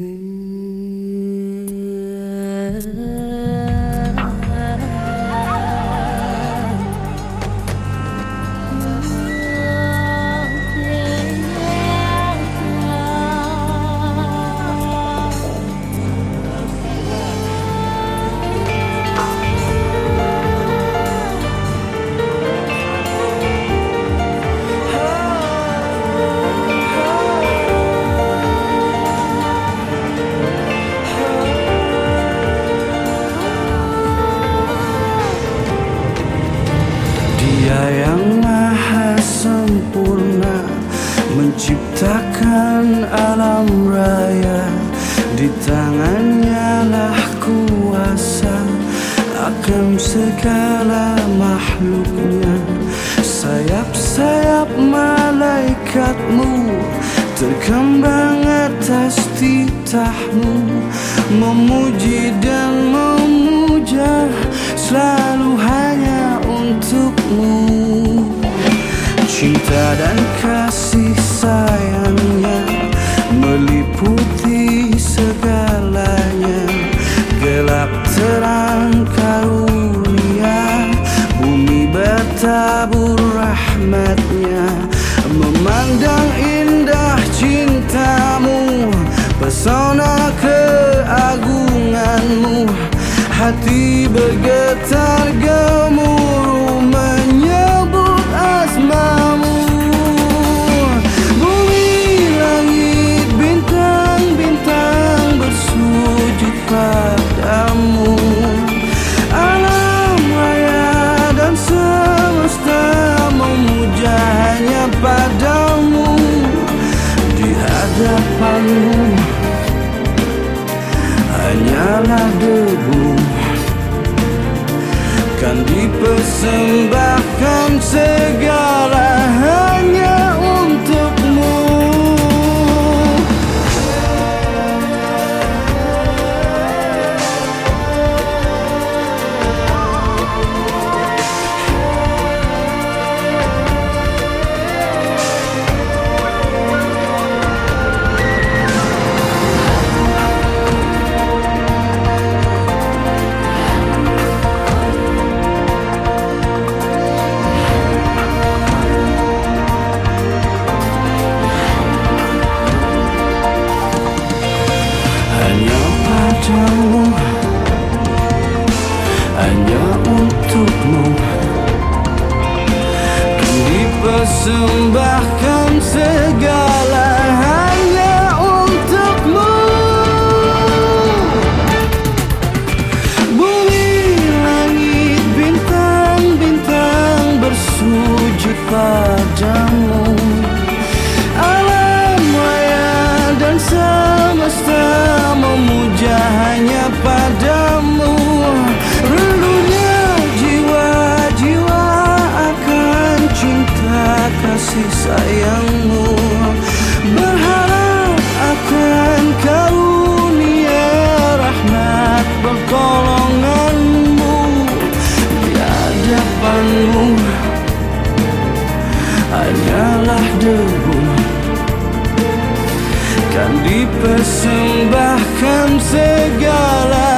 Mm-hmm. Menciptakan alam raya. Di tangannya lah kuasa. Akan segala makhluknya. Sayap-sayap malaikatmu Terkembang atas titahmu. Memuji dan memuja Selalu hanya Gelap terang karunia. Bumi bertabur rahmatnya. Memandang indah cintamu. Pesona keagunganmu. Hati bergetar hadapanmu hanyalah debu. Kan dipersembahkan segala dipersembahkan segala hanya untukmu. Bumi, langit, bintang-bintang bersujud padamu dipersembahkan segala